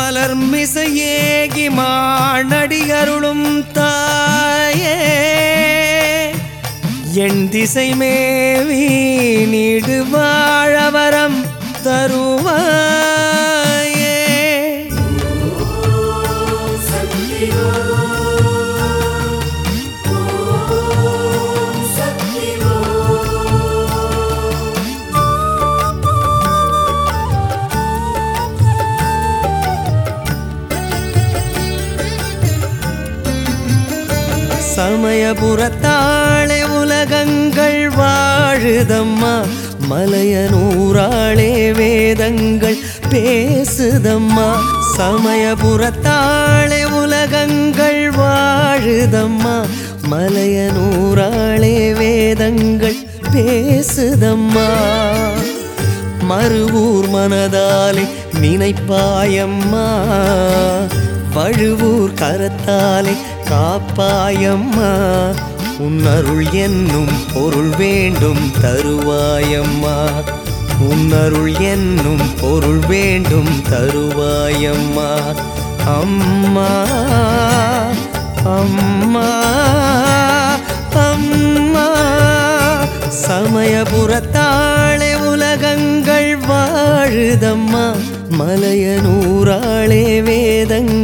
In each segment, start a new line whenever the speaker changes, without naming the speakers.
மலர் மிசையேகி மானடியருளும் தாயே. என் திசை மேவி நீடு வாழவரம் தருவாயே. சமயபுரத்தாளே உலகங்கள் வாழுதம்மா. மலையனூராளே வேதங்கள் பேசுதம்மா. சமயபுரத்தாளே உலகங்கள் வாழுதம்மா. மலையனூராளே வேதங்கள் பேசுதம்மா. மறுவூர் மனதாலே நினைப்பாயம்மா. வழுவூர் கரத்தாலே காப்பாயம்மா. உன்னருள் என்னும் பொருள் வேண்டும் தருவாயம்மா. உன்னருள் என்னும் பொருள் வேண்டும் தருவாயம்மா. அம்மா அம்மா அம்மா. சமயபுரத்தாளே உலகங்கள் வாழுதம்மா. மலையனூராளே வேதங்கள்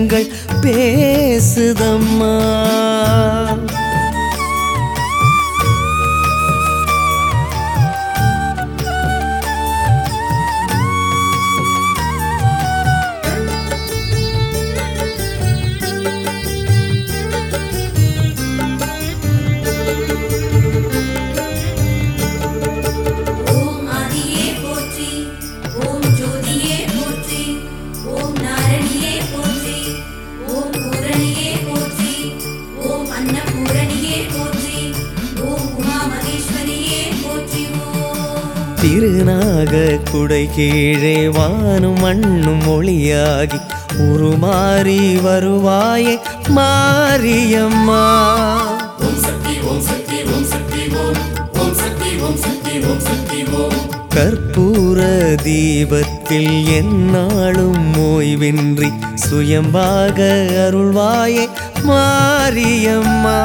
திருநாக குடை கீழே வானும் மண்ணும் மொழியாகி உருமாறி வருவாயே மாரியம்மா. கற்பூர தீபத்தில் என்னாலும் ஓய்வின்றி சுயம்பாக அருள்வாயே மாரியம்மா.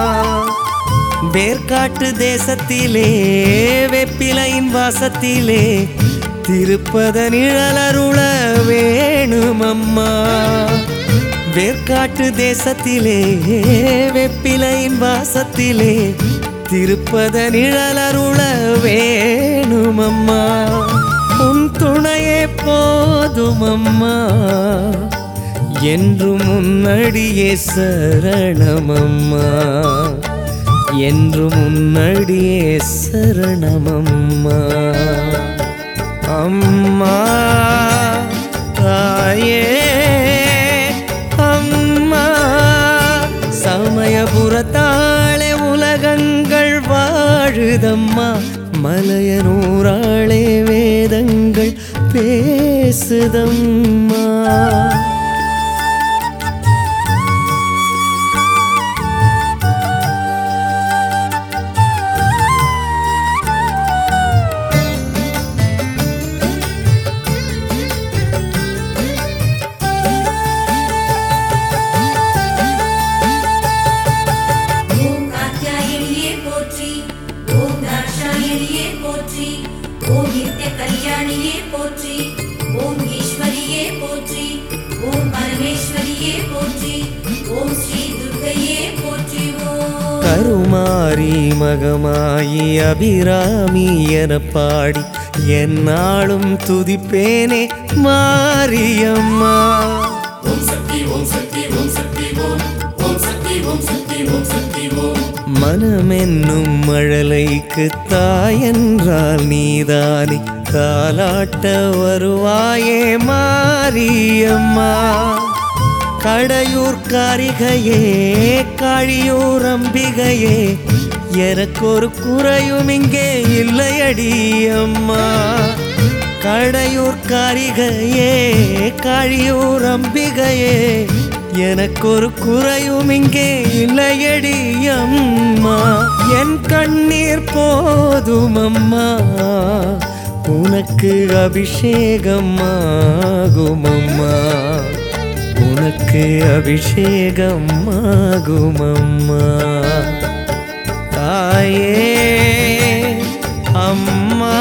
வேர்காட்டு தேசத்திலே வெப்பிலையின் வாசத்திலே திருப்பத நிழலருள வேணுமம்மா. வேர்காட்டு தேசத்திலே வெப்பிலையின் வாசத்திலே திருப்பத நிழலருள வேணுமம்மா. உன் துணையே போதுமம்மா என்றும் முன்னடியே சரணமம்மா. என்றும் முன்னடியே சரணமம்மா. அம்மா தாயே அம்மா சமயபுரத்தாளே உலகங்கள் வாழுதம்மா. மலையனூராளே வேதங்கள் பேசுதம்மா.
போற்றி. ஓம் ஈஸ்வரியே போற்றி. ஓம் பரமேஸ்வரியே போற்றி. ஓம் ஸ்ரீ துர்க்கையே போற்றி ஓம்
கருமாரி மகமாயி அபிராமி என பாடி என்னாலும் துதிப்பேனே மாரியம்மா. மனமென்னும் மழலைக்கு தாயென்றால் நீதானே தாலாட்ட வருவாயே மாரியம்மா. கடையூர் காரிகையே காழியூர் அம்பிகையே எனக்கொரு குறையும் இங்கே இல்லையடி அம்மா. கடையூர் காரிகையே காழியூர் அம்பிகையே எனக்கொரு குறையும் இங்கே இல்லையடி அம்மா. என் கண்ணீர் போதும் அம்மா உனக்கு அபிஷேகம் ஆகுமம்மா உனக்கு அபிஷேகம் ஆகுமம்மா தாயே அம்மா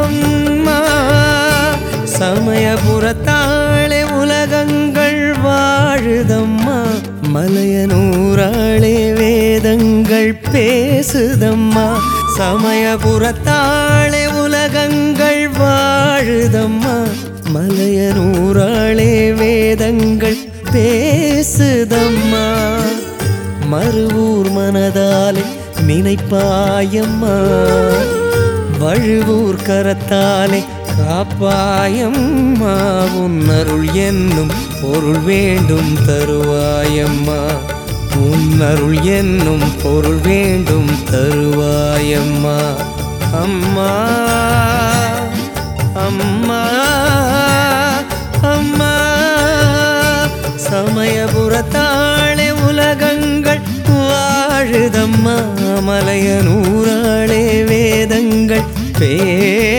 அம்மா சமயபுரத்தாளே உலகங்கள் வாழுதம்மா. மலையனூராளே வேதங்கள் பேசுதம்மா. சமயபுரத்தாளே உலகங்கள் வாழுதம்மா. மலையனூராளே வேதங்கள் பேசுதம்மா. மறுவூர் மனதாலே நினைப்பாயம்மா. வழுவூர் கரத்தாலே காப்பாயம்மா. உன்னருள் என்னும் பொருள் வேண்டும் தருவாயம்மா. உன்னருள் என்னும் பொருள் வேண்டும் தருவாயம்மா. அம்மா அம்மா அம்மா. சமயபுரத்தாளே உலகங்கள் வாழுதம்மா. மலைய நூறாளே வேதங்கள் பேசுதம்மா.